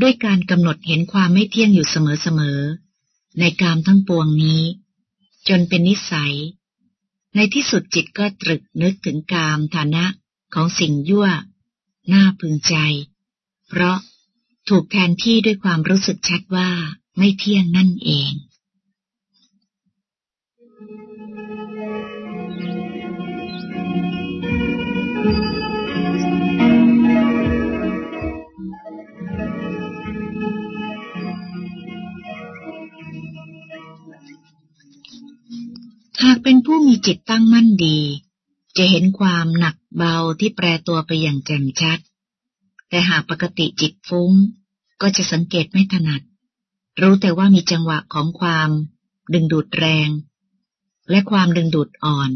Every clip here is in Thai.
ด้วยการกำหนดเห็นความไม่เที่ยงอยู่เสมอๆ ในกามทั้งปวงนี้ จนเป็นนิสัย ในที่สุดจิตก็ตรึกนึกถึงกามฐานะของสิ่งยั่ว น่าพึงใจ เพราะถูกแทนที่ด้วยความรู้สึกชัดว่าไม่เที่ยงนั่นเองากเป็นผู้มีจิตตั้งมั่นดี จะเห็นความหนักเบาที่แปรตัวไปอย่างแจ่มชัด แต่หากปกติจิตฟุ้ง ก็จะสังเกตไม่ถนัด รู้แต่ว่ามีจังหวะของความดึงดูดแรง และความดึงดูดอ่อน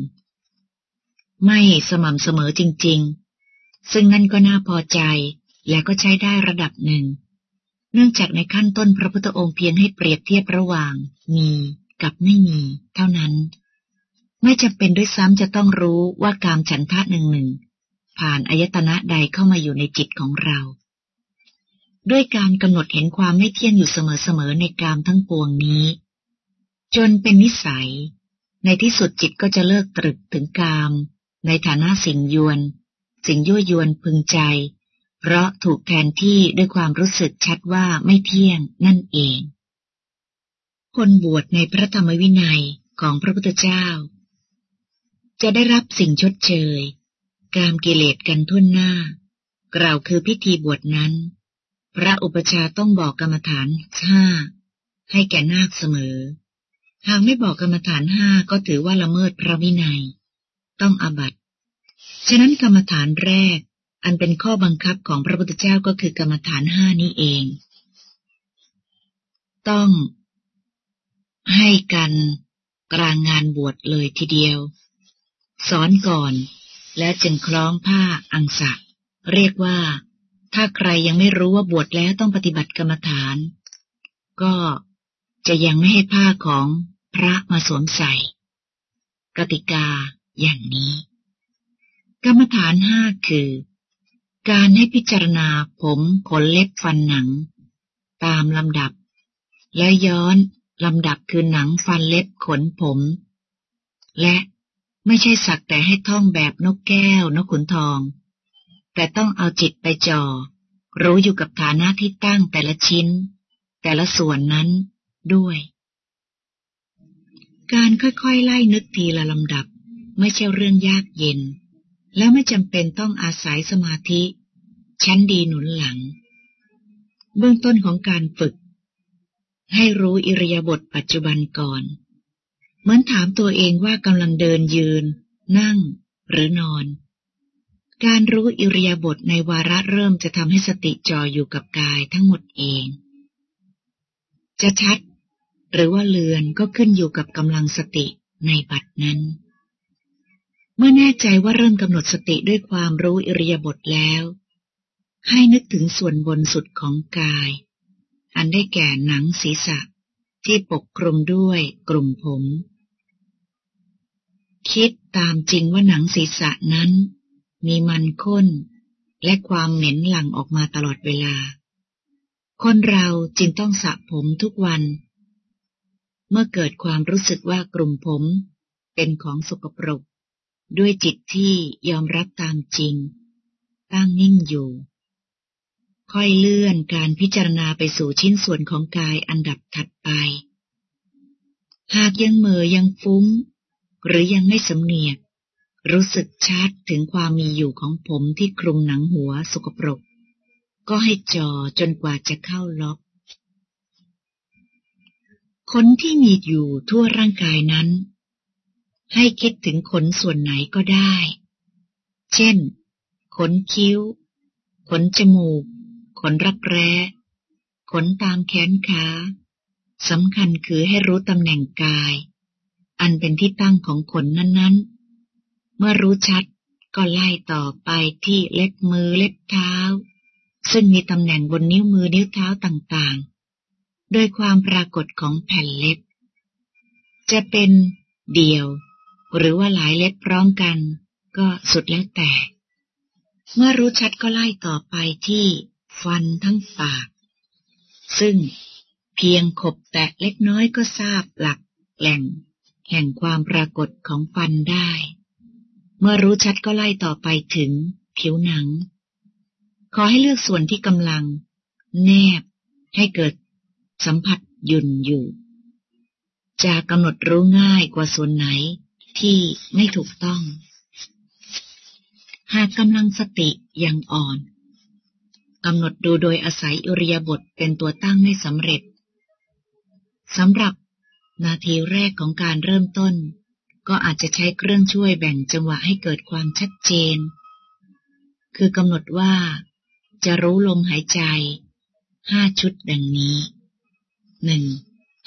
ไม่สม่ำเสมอจริง ๆ ซึ่งนั่นก็น่าพอใจและก็ใช้ได้ระดับหนึ่ง เนื่องจากในขั้นต้นพระพุทธองค์เพียงให้เปรียบเทียบระหว่างมีกับไม่มี เท่านั้น ไม่จำเป็นด้วยซ้ำจะต้องรู้ว่ากามฉันทะหนึ่งหนึ่งผ่านอายตนะใดเข้ามาอยู่ในจิตของเรา ด้วยการกำหนดเห็นความไม่เที่ยงอยู่เสมอๆในกามทั้งปวงนี้ จนเป็นนิสัย ในที่สุดจิตก็จะเลิกตรึกถึงกาม ในฐานะสิ่งยวน สิ่งยั่วยวนพึงใจ เพราะถูกแทนที่ด้วยความรู้สึกชัดว่าไม่เที่ยงนั่นเอง คนบวชในพระธรรมวินัยของพระพุทธเจ้า จะได้รับสิ่งชดเชย กามกิเลสกันทุ่นหน้า กล่าวคือพิธีบวชนั้น พระอุปชาต้องบอกกรรมฐานห้าให้แก่นาคเสมอ หากไม่บอกกรรมฐานห้าก็ถือว่าละเมิดพระวินัย ต้องอบัตฉะนั้นกรรมฐานแรก อันเป็นข้อบังคับของพระพุทธเจ้าก็คือกรรมฐานห้านี้เอง ต้องให้กันกลางงานบวชเลยทีเดียว สอนก่อน แล้วจึงคล้องผ้าอังสะ เรียกว่า ถ้าใครยังไม่รู้ว่าบวชแล้วต้องปฏิบัติกรรมฐาน ก็จะยังไม่ให้ผ้าของพระมาสวมใส่ กติกาอย่างนี้ กรรมฐานห้าคือ การให้พิจารณาผมขนเล็บฟันหนัง ตามลำดับ และย้อนลำดับคือหนังฟันเล็บขนผม และ ไม่ใช่สักแต่ให้ท่องแบบนกแก้วนกขุนทอง แต่ต้องเอาจิตไปจอ่อ รู้อยู่กับฐานะที่ตั้งแต่ละชิ้น แต่ละส่วนนั้นด้วย การค่อยๆไล่นึกทีละลำดับ ไม่ใช่เรื่องยากเย็น แล้วไม่จำเป็นต้องอาศัยสมาธิ ชั้นดีหนุนหลัง เบื้องต้นของการฝึก ให้รู้อิริยาบถปัจจุบันก่อน เหมือนถามตัวเองว่ากำลังเดินยืน นั่ง หรือนอน การรู้อิริยาบถในวาระเริ่มจะทำให้สติจออยู่กับกายทั้งหมดเอง จะชัด หรือว่าเลือนก็ขึ้นอยู่กับกำลังสติในบัดนั้น เมื่อแน่ใจว่าเริ่มกำหนดสติด้วยความรู้อิริยาบถแล้ว ให้นึกถึงส่วนบนสุดของกาย อันได้แก่หนังศีรษะที่ปกคลุมด้วยกลุ่มผม คิดตามจริงว่าหนังศีรษะนั้น มีมันข้น และความเหม็นหลั่งออกมาตลอดเวลา คนเราจึงต้องสระผมทุกวัน เมื่อเกิดความรู้สึกว่ากลุ่มผมเป็นของสกปรก ด้วยจิตที่ยอมรับตามจริง ตั้งนิ่งอยู่ ค่อยเลื่อนการพิจารณาไปสู่ชิ้นส่วนของกายอันดับถัดไป หากยังเมอยังฟุ้ง หรือยังไม่สำเนียก รู้สึกชัดถึงความมีอยู่ของผมที่คลุมหนังหัวสกปรก ก็ให้จอจนกว่าจะเข้าล็อกขนที่มีอยู่ทั่วร่างกายนั้น ให้คิดถึงขนส่วนไหนก็ได้ เช่น ขนคิ้ว ขนจมูก ขนรักแร้ ขนตามแขนขาสำคัญคือให้รู้ตำแหน่งกาย อันเป็นที่ตั้งของขนนั้นๆ เมื่อรู้ชัดก็ไล่ต่อไปที่เล็บมือเล็บเท้า ซึ่งมีตำแหน่งบนนิ้วมือนิ้วเท้าต่างๆ โดยความปรากฏของแผ่นเล็บ จะเป็นเดี่ยว หรือว่าหลายเล็บพร้อมกัน ก็สุดแล้วแต่ เมื่อรู้ชัดก็ไล่ต่อไปที่ฟันทั้งปาก ซึ่งเพียงขบแตะเล็กน้อยก็ทราบหลักแหล่ง แห่งความปรากฏของฟันได้ เมื่อรู้ชัดก็ไล่ต่อไปถึง ผิวหนัง ขอให้เลือกส่วนที่กำลัง แนบ ให้เกิด สัมผัสยุ่นอยู่ จะกำหนดรู้ง่ายกว่าส่วนไหนที่ไม่ถูกต้อง หากกำลังสติยังอ่อนกำหนดดูโดยอาศัยอุริยบทเป็นตัวตั้งไม่สำเร็จสำหรับ นาทีแรกของการเริ่มต้น ก็อาจจะใช้เครื่องช่วยแบ่งจังหวะให้เกิดความชัดเจน คือกำหนดว่า จะรู้ลมหายใจห้าชุดดังนี้หนึ่ง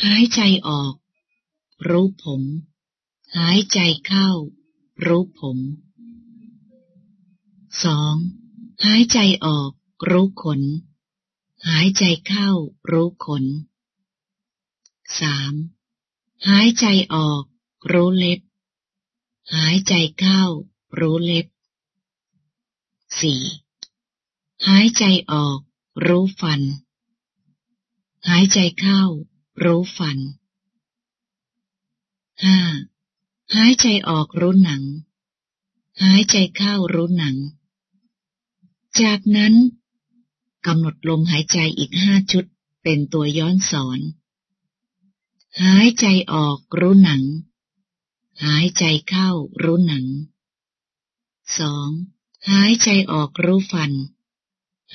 หายใจออก รู้ผม หายใจเข้า รู้ผมสองหายใจออก รู้ขน หายใจเข้า รู้ขนสาม หายใจออก รู้เล็บ หายใจเข้า รู้เล็บสี่หายใจออก รู้ฟัน หายใจเข้า รู้ฟันห้าหายใจออกรู้หนัง หายใจเข้ารู้หนัง จากนั้นกำหนดลมหายใจอีกห้าชุดเป็นตัวย้อนสอน หายใจออกรู้หนัง หายใจเข้ารู้หนังสองหายใจออกรู้ฟัน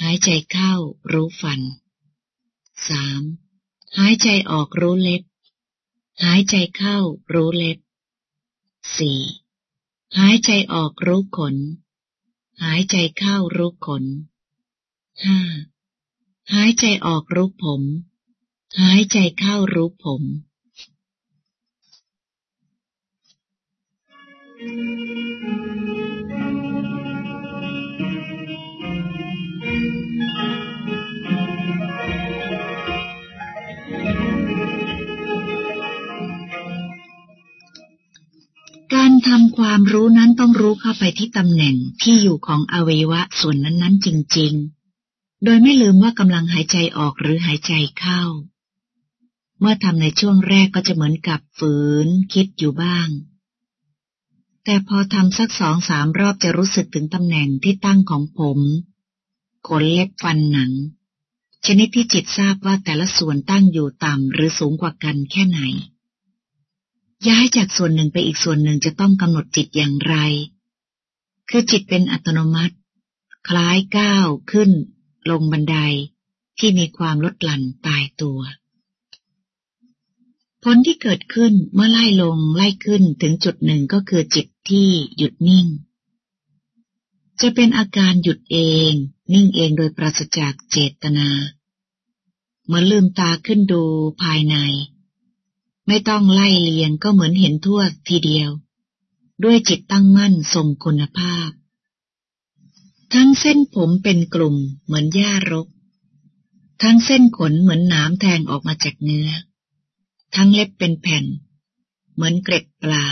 หายใจเข้ารู้ฟันสามหายใจออกรู้เล็บ หายใจเข้ารู้เล็บสี่หายใจออกรู้ขน หายใจเข้ารู้ขนห้าหายใจออกรู้ผม หายใจเข้ารู้ผม การทำความรู้นั้นต้องรู้เข้าไปที่ตำแหน่งที่อยู่ของอวัยวะส่วนนั้นๆจริง ๆ โดยไม่ลืมว่ากำลังหายใจออกหรือหายใจเข้า เมื่อทำในช่วงแรกก็จะเหมือนกับฝืนคิดอยู่บ้าง แต่พอทำสักสองสามรอบจะรู้สึกถึงตำแหน่งที่ตั้งของผมขนเล็บฟันหนัง ชนิดที่จิตทราบว่าแต่ละส่วนตั้งอยู่ต่ำหรือสูงกว่ากันแค่ไหน ย้ายจากส่วนหนึ่งไปอีกส่วนหนึ่งจะต้องกำหนดจิตอย่างไร คือจิตเป็นอัตโนมัติ คล้ายก้าวขึ้น ลงบันไดที่มีความลดหลั่นตายตัว ผลที่เกิดขึ้นเมื่อไล่ลงไล่ขึ้นถึงจุดหนึ่งก็คือจิตที่หยุดนิ่ง จะเป็นอาการหยุดเอง นิ่งเองโดยปราศจากเจตนาเหมือนลืมตาขึ้นดูภายใน ไม่ต้องไล่เลียงก็เหมือนเห็นทั่วทีเดียว ด้วยจิตตั้งมั่นทรงคุณภาพ ทั้งเส้นผมเป็นกลุ่มเหมือนหญ้ารก ทั้งเส้นขนเหมือนน้ำแทงออกมาจากเนื้อ ทั้งเล็บเป็นแผ่น เหมือนเกร็ดปลา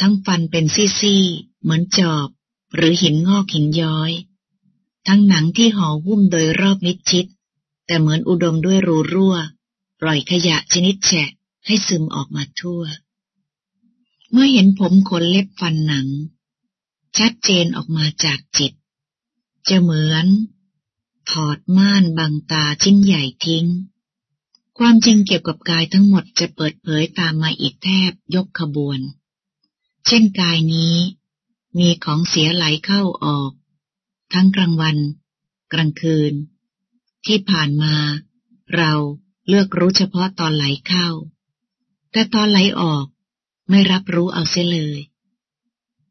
ทั้งฟันเป็นซี่ๆ เหมือนจอบ หรือหินงอกหินย้อย ทั้งหนังที่ห่อหุ้มโดยรอบมิดชิด แต่เหมือนอุดมด้วยรูรั่ว ปล่อยขยะชนิดแฉะให้ซึมออกมาทั่ว เมื่อเห็นผมขนเล็บฟันหนัง ชัดเจนออกมาจากจิต จะเหมือน ถอดม่านบังตาชิ้นใหญ่ทิ้ง ความจริงเกี่ยวกับกายทั้งหมดจะเปิดเผยตามมาอีกแทบยกขบวน เช่นกายนี้ มีของเสียไหลเข้าออก ทั้งกลางวัน กลางคืน ที่ผ่านมา เราเลือกรู้เฉพาะตอนไหลเข้า แต่ตอนไหลออกไม่รับรู้เอาเสียเลย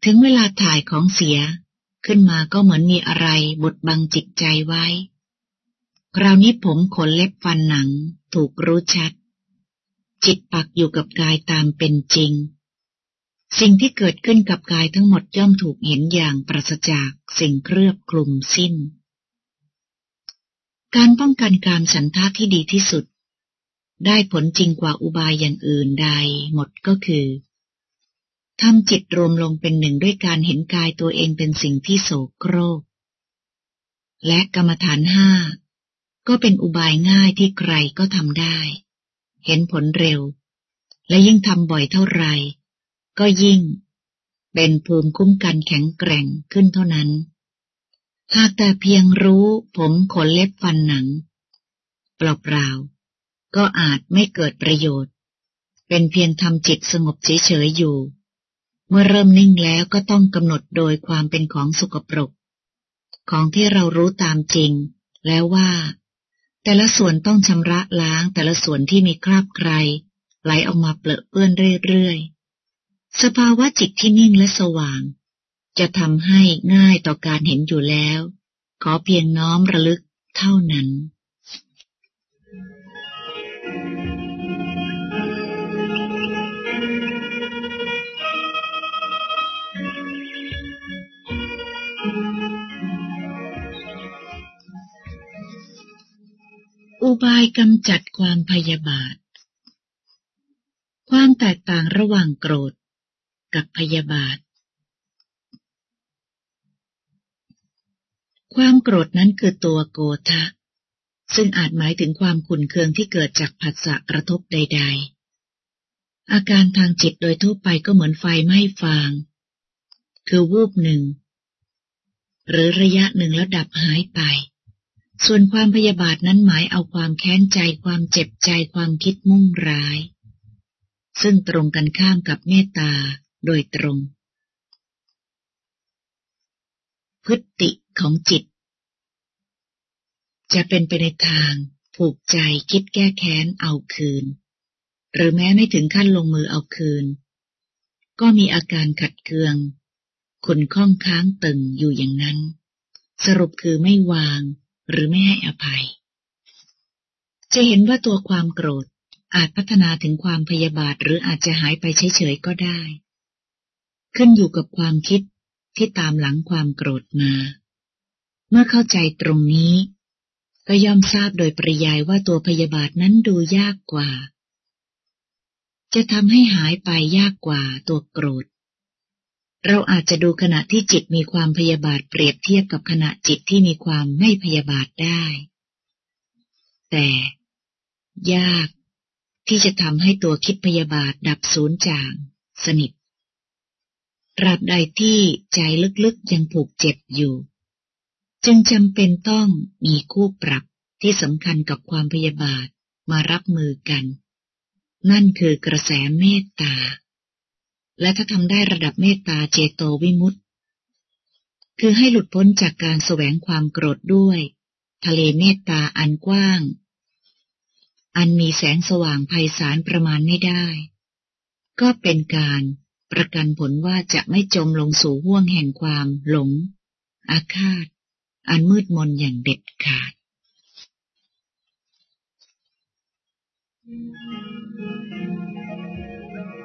ถึงเวลาถ่ายของเสียขึ้นมาก็เหมือนมีอะไรบดบังจิตใจไว้ คราวนี้ผมขนเล็บฟันหนัง ถูกรู้ชัด จิตปักอยู่กับกายตามเป็นจริง สิ่งที่เกิดขึ้นกับกายทั้งหมดย่อมถูกเห็นอย่างปราศจากสิ่งเครือบกลุ่มสิ้น การป้องกันการฉันทะที่ดีที่สุด ได้ผลจริงกว่าอุบายอย่างอื่นใดหมดก็คือทำจิตรวมลงเป็นหนึ่งด้วยการเห็นกายตัวเองเป็นสิ่งที่โศกโครก และกรรมฐานห้า ก็เป็นอุบายง่ายที่ใครก็ทำได้ เห็นผลเร็ว และยิ่งทำบ่อยเท่าไหร่ ก็ยิ่ง เป็นภูมิคุ้มกันแข็งแกร่งขึ้นเท่านั้น หากแต่เพียงรู้ผมขนเล็บฟันหนัง เปล่าๆ ก็อาจไม่เกิดประโยชน์ เป็นเพียงทำจิตสงบเฉยๆอยู่ เมื่อเริ่มนิ่งแล้วก็ต้องกำหนดโดยความเป็นของสุกปรก ของที่เรารู้ตามจริงแล้วว่า แต่ละส่วนต้องชำระล้างแต่ละส่วนที่มีคราบไกรไหลออกมาเปลอะเปื้อนเรื่อยๆ สภาวะจิตที่นิ่งและสว่าง จะทำให้ง่ายต่อการเห็นอยู่แล้ว ขอเพียงน้อมระลึกเท่านั้น อุบายกำจัดความพยาบาท ความแตกต่างระหว่างโกรธกับพยาบาท ความโกรธนั้นคือตัวโกทะซึ่งอาจหมายถึงความขุ่นเคืองที่เกิดจากผัสสะกระทบใด ๆ อาการทางจิตโดยทั่วไปก็เหมือนไฟไหม้ฟาง คือวูบหนึ่ง หรือระยะหนึ่งแล้วดับหายไป ส่วนความพยาบาทนั้นหมายเอาความแค้นใจความเจ็บใจความคิดมุ่งร้าย ซึ่งตรงกันข้ามกับเมตตาโดยตรง พฤติของจิต จะเป็นไปในทางผูกใจคิดแก้แค้นเอาคืน หรือแม้ไม่ถึงขั้นลงมือเอาคืน ก็มีอาการขัดเคืองขุนข้องค้างตึงอยู่อย่างนั้น สรุปคือไม่วาง หรือไม่ให้อภัย จะเห็นว่าตัวความโกรธอาจพัฒนาถึงความพยาบาทหรืออาจจะหายไปเฉยๆก็ได้ ขึ้นอยู่กับความคิดที่ตามหลังความโกรธมา เมื่อเข้าใจตรงนี้ ก็ย่อมทราบโดยปริยายว่าตัวพยาบาทนั้นดูยากกว่า จะทำให้หายไปยากกว่าตัวโกรธ เราอาจจะดูขณะที่จิตมีความพยาบาทเปรียบเทียบกับขณะจิตที่มีความไม่พยาบาทได้ แต่ ยากที่จะทำให้ตัวคิดพยาบาทดับสูญจาง สนิทตราบใดที่ใจลึกๆยังผูกเจ็บอยู่ จึงจำเป็นต้องมีคู่ปรับที่สำคัญกับความพยาบาทมารับมือกัน นั่นคือกระแสเมตตา และถ้าทำได้ระดับเมตตาเจโตวิมุตต์คือให้หลุดพ้นจากการแสวงความโกรธด้วย ทะเลเมตตาอันกว้าง อันมีแสงสว่างไพศาลประมาณไม่ได้ ก็เป็นการประกันผลว่าจะไม่จมลงสู่ห่วงแห่งความหลง อาฆาต อันมืดมนอย่างเด็ดขาด Thank you.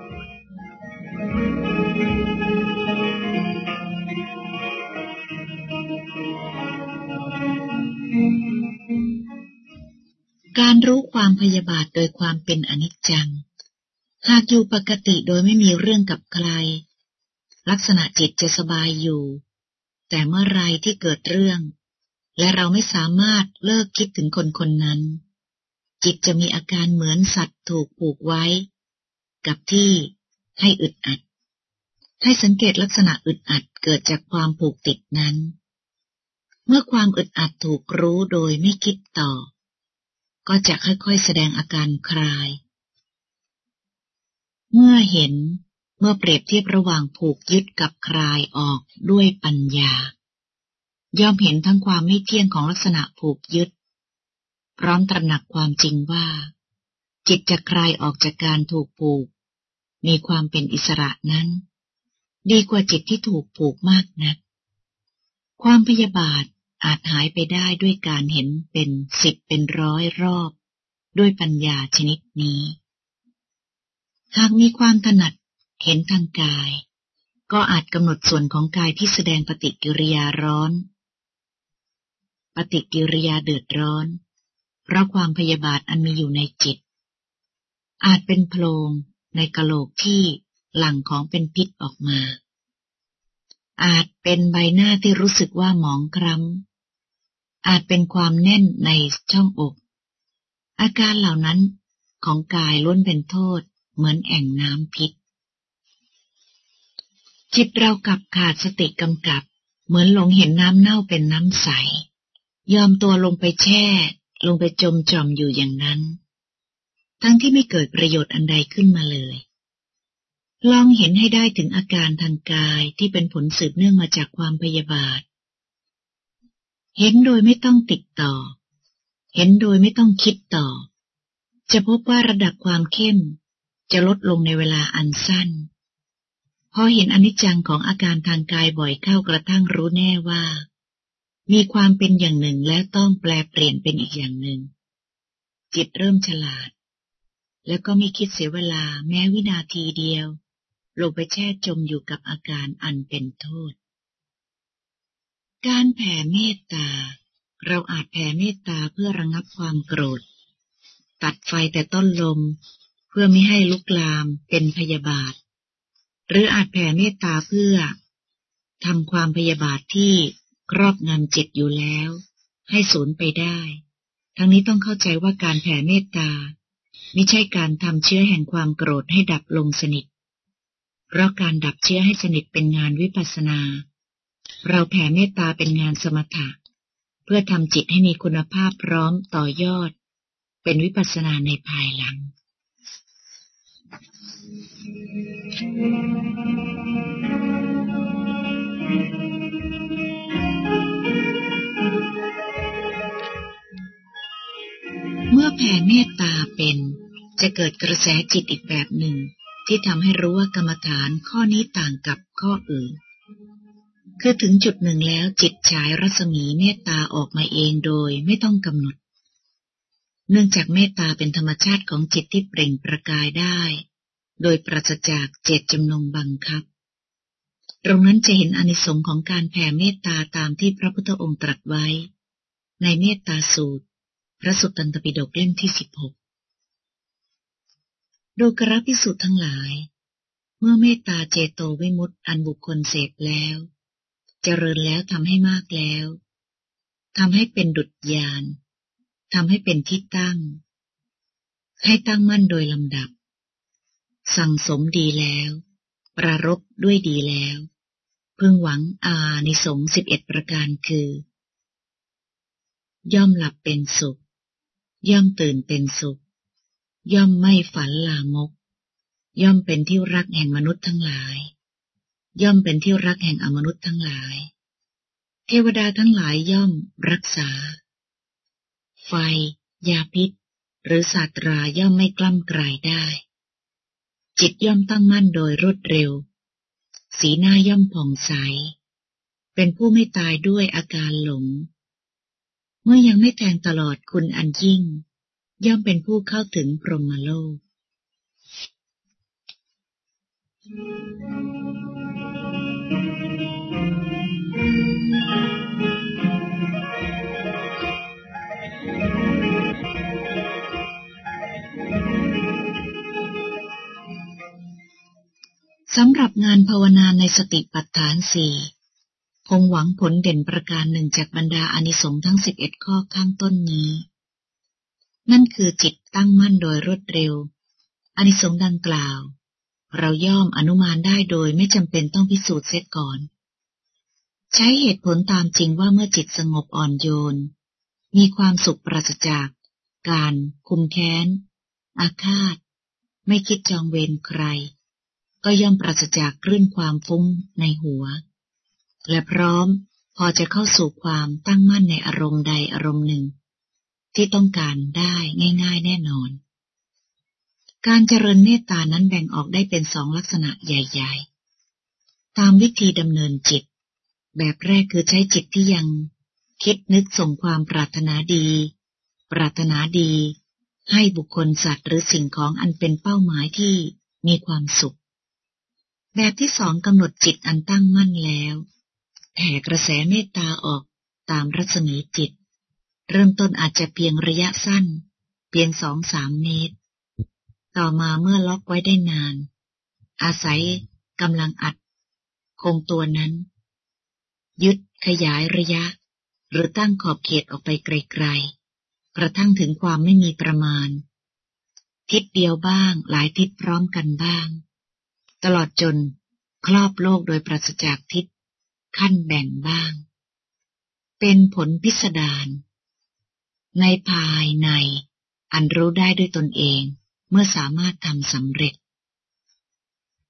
ความพยาบาทโดยความเป็นอนิจจัง หากอยู่ปกติโดยไม่มีเรื่องกับใคร ลักษณะจิตจะสบายอยู่ แต่เมื่อไรที่เกิดเรื่อง และเราไม่สามารถเลิกคิดถึงคนคนนั้น จิตจะมีอาการเหมือนสัตว์ถูกผูกไว้ กับที่ให้อึดอัด ให้สังเกตลักษณะอึดอัดเกิดจากความผูกติดนั้น เมื่อความอึดอัดถูกรู้โดยไม่คิดต่อ ก็จะค่อยๆแสดงอาการคลาย เมื่อเห็นเมื่อเปรียบเทียบระหว่างผูกยึดกับคลายออกด้วยปัญญา ย่อมเห็นทั้งความไม่เที่ยงของลักษณะผูกยึด พร้อมตระหนักความจริงว่า จิตจะคลายออกจากการถูกผูก มีความเป็นอิสระนั้น ดีกว่าจิตที่ถูกผูกมากนะัก ความพยาบาท อาจหายไปได้ด้วยการเห็นเป็นสิบเป็นร้อยรอบ ด้วยปัญญาชนิดนี้ หากมีความถนัดเห็นทางกาย ก็อาจกำหนดส่วนของกายที่แสดงปฏิกิริยาร้อน ปฏิกิริยาเดือดร้อน เพราะความพยาบาทอันมีอยู่ในจิต อาจเป็นโพรงในกะโหลกที่หลั่งของเป็นพิษออกมาอาจเป็นใบหน้าที่รู้สึกว่าหมองคล้ำ อาจเป็นความแน่นในช่องอก อาการเหล่านั้นของกายล้วนเป็นโทษเหมือนแอ่งน้ำพิษ จิตเรากับขาดสติกำกับ เหมือนหลงเห็นน้ำเน่าเป็นน้ำใส ยอมตัวลงไปแช่ ลงไปจมจอมอยู่อย่างนั้น ทั้งที่ไม่เกิดประโยชน์อันใดขึ้นมาเลย ลองเห็นให้ได้ถึงอาการทางกายที่เป็นผลสืบเนื่องมาจากความพยาบาท เห็นโดยไม่ต้องติดต่อ เห็นโดยไม่ต้องคิดต่อ จะพบว่าระดับความเข้ม จะลดลงในเวลาอันสั้น พอเห็นอนิจจังของอาการทางกายบ่อยเข้ากระทั่งรู้แน่ว่า มีความเป็นอย่างหนึ่งและต้องแปลเปลี่ยนเป็นอีกอย่างหนึ่ง จิตเริ่มฉลาด แล้วก็ไม่คิดเสียเวลาแม้วินาทีเดียวลงไปแช่จมอยู่กับอาการอันเป็นโทษ การแผ่เมตตา เราอาจแผ่เมตตาเพื่อระงับความโกรธ ตัดไฟแต่ต้นลม เพื่อไม่ให้ลุกลามเป็นพยาบาท หรืออาจแผ่เมตตาเพื่อทำความพยาบาทที่ครอบงำจิตอยู่แล้ว ให้สูญไปได้ ทั้งนี้ต้องเข้าใจว่าการแผ่เมตตาไม่ใช่การทำเชื้อแห่งความโกรธให้ดับลงสนิท เพราะการดับเชื้อให้สนิทเป็นงานวิปัสสนา เราแผ่เมตตาเป็นงานสมถะ เพื่อทำจิตให้มีคุณภาพพร้อมต่อยอด เป็นวิปัสสนาในภายหลัง เมื่อแผ่เมตตาเป็นจะเกิดกระแสจิตอีกแบบหนึ่ง ที่ทำให้รู้ว่ากรรมฐานข้อนี้ต่างกับข้ออื่น คือถึงจุดหนึ่งแล้วจิตฉายรัศมีเมตตาออกมาเองโดยไม่ต้องกำหนด เนื่องจากเมตตาเป็นธรรมชาติของจิตที่เปล่งประกายได้ โดยปราศจากเจตจำนงบังคับ ตรงนั้นจะเห็นอนิสงค์ของการแผ่เมตตาตามที่พระพุทธองค์ตรัสไว้ ในเมตตาสูตร พระสุตตันตปิฎกเล่มที่สิบหกดูกระพิสุทธ์ทั้งหลาย เมื่อเมตตาเจโตวิมุตต์อันบุคคลเสพแล้ว เจริญแล้วทำให้มากแล้วทำให้เป็นดุจยานทำให้เป็นที่ตั้ง ให้ตั้งมั่นโดยลำดับ สั่งสมดีแล้ว ประรบด้วยดีแล้ว พึงหวังอาในสงสิบเอ็ดประการคือ ย่อมหลับเป็นสุข ย่อมตื่นเป็นสุข ย่อมไม่ฝันลามก ย่อมเป็นที่รักแห่งมนุษย์ทั้งหลาย ย่อมเป็นที่รักแห่งอมนุษย์ทั้งหลาย เทวดาทั้งหลายย่อมรักษา ไฟ ยาพิษ หรือศาสตราย่อมไม่กล้ำกลายได้ จิตย่อมตั้งมั่นโดยรวดเร็ว สีหน้าย่อมผ่องใส เป็นผู้ไม่ตายด้วยอาการหลง เมื่อยังไม่แทงตลอดคุณอันยิ่ง ย่อมเป็นผู้เข้าถึงพรหมโลก สำหรับงานภาวนาในสติปัฏฐานสี่คงหวังผลเด่นประการหนึ่งจากบรรดาอนิสงส์ทั้งสิบเอ็ดข้อข้างต้นนี้ นั่นคือจิตตั้งมั่นโดยรวดเร็ว อนิสงส์ดังกล่าว เราย่อมอนุมานได้โดยไม่จำเป็นต้องพิสูจน์เสียก่อน ใช้เหตุผลตามจริงว่าเมื่อจิตสงบอ่อนโยน มีความสุขปราศจาก การ คุมแค้น อาฆาต ไม่คิดจองเวรใคร ก็ย่อมปราศจากคลื่นความฟุ้งในหัว และพร้อมพอจะเข้าสู่ความตั้งมั่นในอารมณ์ใดอารมณ์หนึ่ง ที่ต้องการได้ง่าย ๆ แน่นอน การเจริญเมตตานั้นแบ่งออกได้เป็นสองลักษณะใหญ่ ๆ ตามวิธีดำเนินจิต แบบแรกคือใช้จิตที่ยัง คิดนึกส่งความปรารถนาดี ปรารถนาดี ให้บุคคลสัตว์หรือสิ่งของอันเป็นเป้าหมายที่มีความสุข แบบที่สองกำหนดจิตอันตั้งมั่นแล้วแผ่กระแสเมตตาออกตามรัศมีจิต เริ่มต้นอาจจะเพียงระยะสั้น เพียงสองสามเมตร ต่อมาเมื่อล็อกไว้ได้นาน อาศัยกำลังอัด คงตัวนั้น ยึดขยายระยะ หรือตั้งขอบเขตออกไปไกลๆ กระทั่งถึงความไม่มีประมาณ ทิศเดียวบ้างหลายทิศพร้อมกันบ้าง ตลอดจนครอบโลกโดยปราศจากทิศขั้นแบ่งบ้าง เป็นผลพิสดารในภายในอันรู้ได้ด้วยตนเองเมื่อสามารถทำสำเร็จ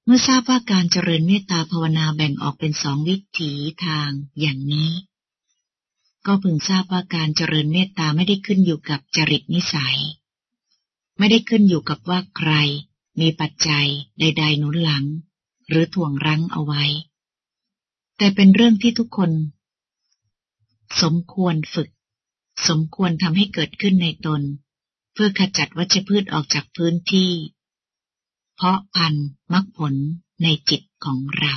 เมื่อทราบว่าการเจริญเมตตาภาวนาแบ่งออกเป็นสองวิถีทางอย่างนี้ ก็พึงทราบว่าการเจริญเมตตาไม่ได้ขึ้นอยู่กับจริตนิสัย ไม่ได้ขึ้นอยู่กับว่าใคร มีปัจจัยใดๆหนุนหลัง หรือถ่วงรั้งเอาไว้ แต่เป็นเรื่องที่ทุกคน สมควรฝึก สมควรทำให้เกิดขึ้นในตน เพื่อขจัดวัชพืชออกจากพื้นที่ เพราะพันธุ์มรรคผลในจิตของเรา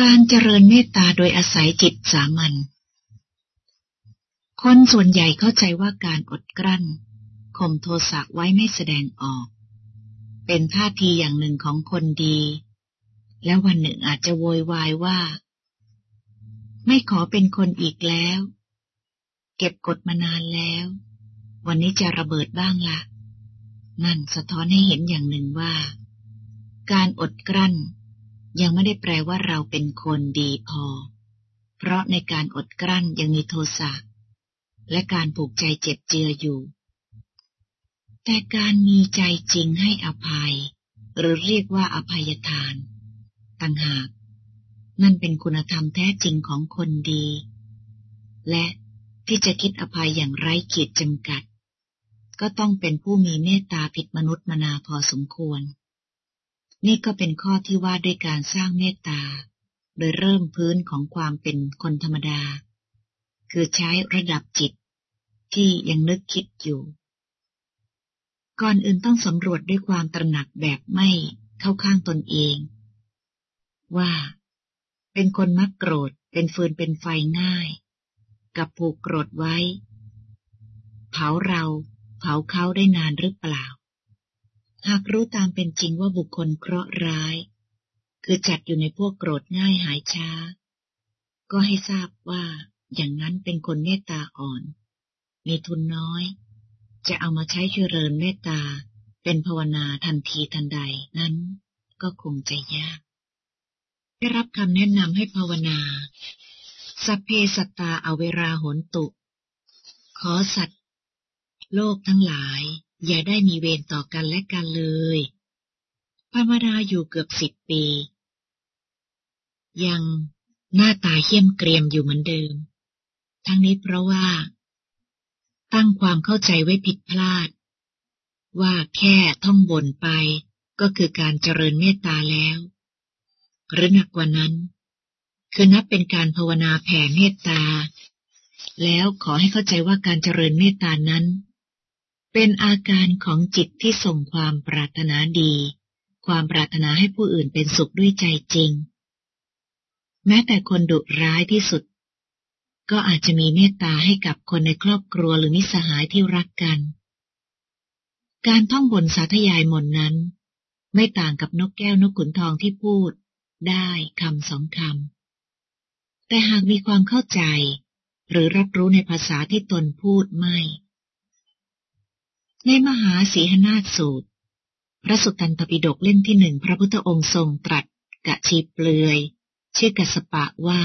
การเจริญเมตตาโดยอาศัยจิตสามัญ คนส่วนใหญ่เข้าใจว่าการอดกลั้นข่มโทสะไว้ไม่แสดงออก เป็นท่าทีอย่างหนึ่งของคนดี แล้ววันหนึ่งอาจจะโวยวายว่า ไม่ขอเป็นคนอีกแล้ว เก็บกดมานานแล้ว วันนี้จะระเบิดบ้างล่ะ นั่นสะท้อนให้เห็นอย่างหนึ่งว่า การอดกลั้น ยังไม่ได้แปลว่าเราเป็นคนดีพอ เพราะในการอดกลั้นยังมีโทสะ และการผูกใจเจ็บเจืออยู่ แต่การมีใจจริงให้อภัย หรือเรียกว่าอภัยทาน ต่างหาก นั่นเป็นคุณธรรมแท้จริงของคนดี และที่จะคิดอภัยอย่างไร้ขีดจำกัด ก็ต้องเป็นผู้มีเมตตาผิดมนุษย์มนาพอสมควร นี่ก็เป็นข้อที่ว่าด้วยการสร้างเมตตา โดยเริ่มพื้นของความเป็นคนธรรมดา คือใช้ระดับจิตที่ยังนึกคิดอยู่ ก่อนอื่นต้องสำรวจด้วยความตระหนักแบบไม่เข้าข้างตนเอง ว่า เป็นคนมักโกรธเป็นฟืนเป็นไฟง่าย กับผูกโกรธไว้ เผาเราเผาเขาได้นานหรือเปล่า หากรู้ตามเป็นจริงว่าบุคคลเคราะห์ร้าย คือจัดอยู่ในพวกโกรธง่ายหายช้า ก็ให้ทราบว่าอย่างนั้นเป็นคนเมตตาอ่อน มีทุนน้อย จะเอามาใช้เจริญเมตตา เป็นภาวนาทันทีทันใดนั้นก็คงจะยาก ได้รับคำแนะนำให้ภาวนา สัพเพสัตตาเอาเวลาหนตุ ขอสัตว์ โลกทั้งหลาย อย่าได้มีเวรต่อกันและกันเลยภาวนาอยู่เกือบสิบปี ยังหน้าตาเขี้ยมเกรียมอยู่เหมือนเดิม ทั้งนี้เพราะว่า ตั้งความเข้าใจไว้ผิดพลาด ว่าแค่ท่องบนไปก็คือการเจริญเมตตาแล้ว หรือหนักกว่านั้น คือนับเป็นการภาวนาแผ่เมตตา แล้วขอให้เข้าใจว่าการเจริญเมตตานั้น เป็นอาการของจิตที่ส่งความปรารถนาดี ความปรารถนาให้ผู้อื่นเป็นสุขด้วยใจจริง แม้แต่คนดุร้ายที่สุด ก็อาจจะมีเมตตาให้กับคนในครอบครัวหรือมิสหายที่รักกัน การท่องบนสาธยายมนนั้น ไม่ต่างกับนกแก้วนกขุนทองที่พูด ได้คำสองคำแต่หากมีความเข้าใจ หรือรับรู้ในภาษาที่ตนพูดไม่ ในมหาสีหนาสูตร พระสุตตันตปิฎกเล่มที่หนึ่งพระพุทธองค์ทรงตรัสกะชีเปลือย ชื่อกสปะว่า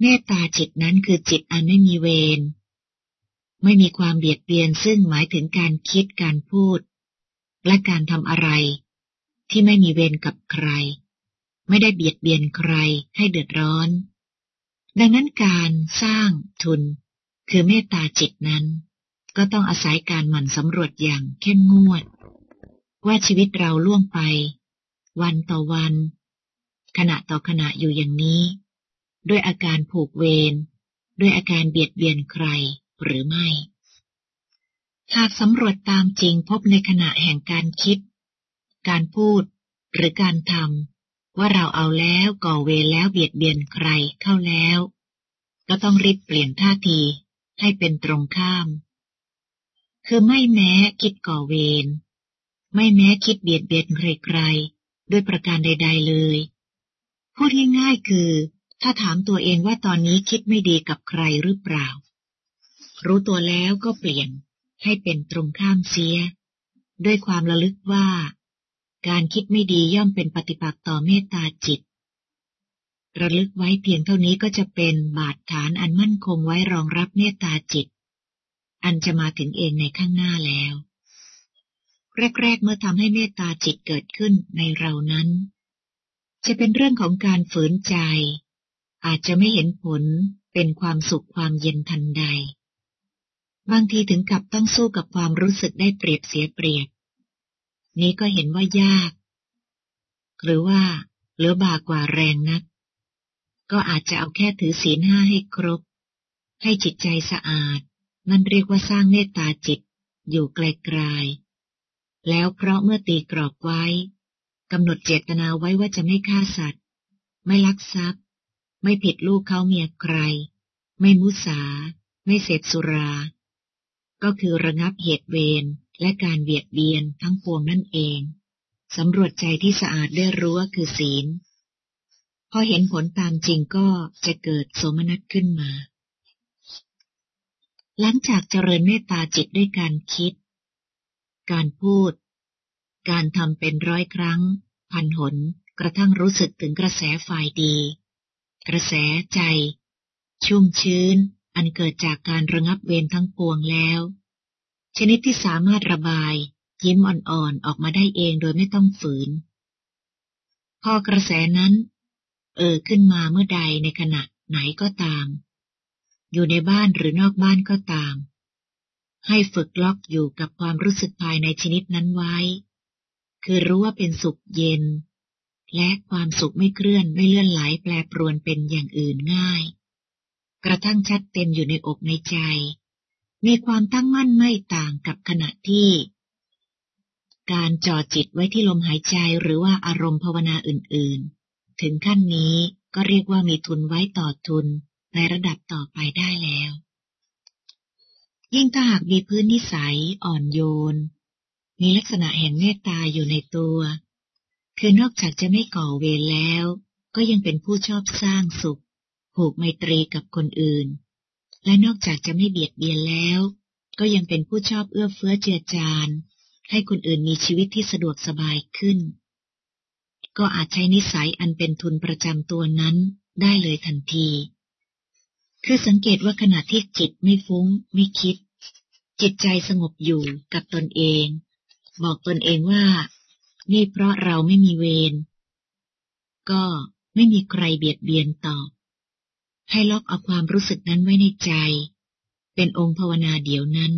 เมตตาจิตนั้นคือจิตอันไม่มีเวร ไม่มีความเบียดเบียนซึ่งหมายถึงการคิดการพูด และการทำอะไร ที่ไม่มีเวรกับใคร ไม่ได้เบียดเบียนใครให้เดือดร้อน ดังนั้นการสร้างทุน คือเมตตาจิตนั้น ก็ต้องอาศัยการหมั่นสำรวจอย่างเข้มงวด ว่าชีวิตเราล่วงไป วันต่อวัน ขณะต่อขณะอยู่อย่างนี้ ด้วยอาการผูกเวรด้วยอาการเบียดเบียนใครหรือไม่ หากสำรวจตามจริงพบในขณะแห่งการคิด การพูดหรือการทำว่าเราเอาแล้วก่อเวรแล้วเบียดเบียนใครเข้าแล้ว ก็ต้องรีบเปลี่ยนท่าทีให้เป็นตรงข้าม คือไม่แม้คิดก่อเวร ไม่แม้คิดเบียดเบียนใครๆ ด้วยประการใด ๆเลย พูดง่ายๆคือ ถ้าถามตัวเองว่าตอนนี้คิดไม่ดีกับใครหรือเปล่า รู้ตัวแล้วก็เปลี่ยนให้เป็นตรงข้ามเสีย ด้วยความระลึกว่า การคิดไม่ดีย่อมเป็นปฏิปักษ์ต่อเมตตาจิต ระลึกไว้เพียงเท่านี้ก็จะเป็นบาดฐานอันมั่นคงไว้รองรับเมตตาจิต อันจะมาถึงเองในข้างหน้าแล้ว แรก ๆ เมื่อทำให้เมตตาจิตเกิดขึ้นในเรานั้น จะเป็นเรื่องของการฝืนใจ อาจจะไม่เห็นผลเป็นความสุขความเย็นทันใด บางทีถึงกับต้องสู้กับความรู้สึกได้เปรียบเสียเปรียบ นี้ก็เห็นว่ายาก หรือว่าเหลือบากว่าแรงนัก ก็อาจจะเอาแค่ถือศีลห้าให้ครบ ให้จิตใจสะอาด นั่นเรียกว่าสร้างเมตตาจิต อยู่ไกลๆแล้วเพราะเมื่อตีกรอบไว้กำหนดเจตนาไว้ว่าจะไม่ฆ่าสัตว์ ไม่ลักทรัพย์ ไม่ผิดลูกเขาเมียใคร ไม่มุสา ไม่เสพสุรา ก็คือระงับเหตุเวรและการเบียดเบียนทั้งปวงนั่นเองสำรวจใจที่สะอาดได้รู้ว่าคือศีล พอเห็นผลตามจริงก็จะเกิดโสมนัสขึ้นมา หลังจากเจริญเมตตาจิตด้วยการคิด การพูด การทำเป็นร้อยครั้ง พันหน กระทั่งรู้สึกถึงกระแสฝ่ายดี กระแสใจ ชุ่มชื้น อันเกิดจากการระงับเวรทั้งปวงแล้ว ชนิดที่สามารถระบาย ยิ้มอ่อนๆออกมาได้เองโดยไม่ต้องฝืน พอกระแสนั้น เออขึ้นมาเมื่อใดในขณะไหนก็ตาม อยู่ในบ้านหรือนอกบ้านก็ตาม ให้ฝึกล็อกอยู่กับความรู้สึกภายในชนิดนั้นไว้ คือรู้ว่าเป็นสุขเย็น และความสุขไม่เคลื่อนไม่เลื่อนไหลแปรปรวนเป็นอย่างอื่นง่าย กระทั่งชัดเต็มอยู่ในอกในใจ มีความตั้งมั่นไม่ต่างกับขณะที่ การจ่อจิตไว้ที่ลมหายใจหรือว่าอารมณ์ภาวนาอื่นๆ ถึงขั้นนี้ก็เรียกว่ามีทุนไว้ต่อทุน ในระดับต่อไปได้แล้ว ยิ่งถ้าหากมีพื้นนิสัยอ่อนโยน มีลักษณะแห่งเมตตาอยู่ในตัว คือนอกจากจะไม่ก่อเวรแล้ว ก็ยังเป็นผู้ชอบสร้างสุข ผูกไมตรีกับคนอื่น และนอกจากจะไม่เบียดเบียนแล้ว ก็ยังเป็นผู้ชอบเอื้อเฟื้อเจือจานให้คนอื่นมีชีวิตที่สะดวกสบายขึ้น ก็อาจใช้นิสัยอันเป็นทุนประจำตัวนั้นได้เลยทันที คือสังเกตว่าขณะที่จิตไม่ฟุ้งไม่คิด จิตใจสงบอยู่กับตนเอง บอกตนเองว่า นี่เพราะเราไม่มีเวรก็ไม่มีใครเบียดเบียนตอบ ให้ล็อกเอาความรู้สึกนั้นไว้ในใจ เป็นองค์ภาวนาเดี๋ยวนั้น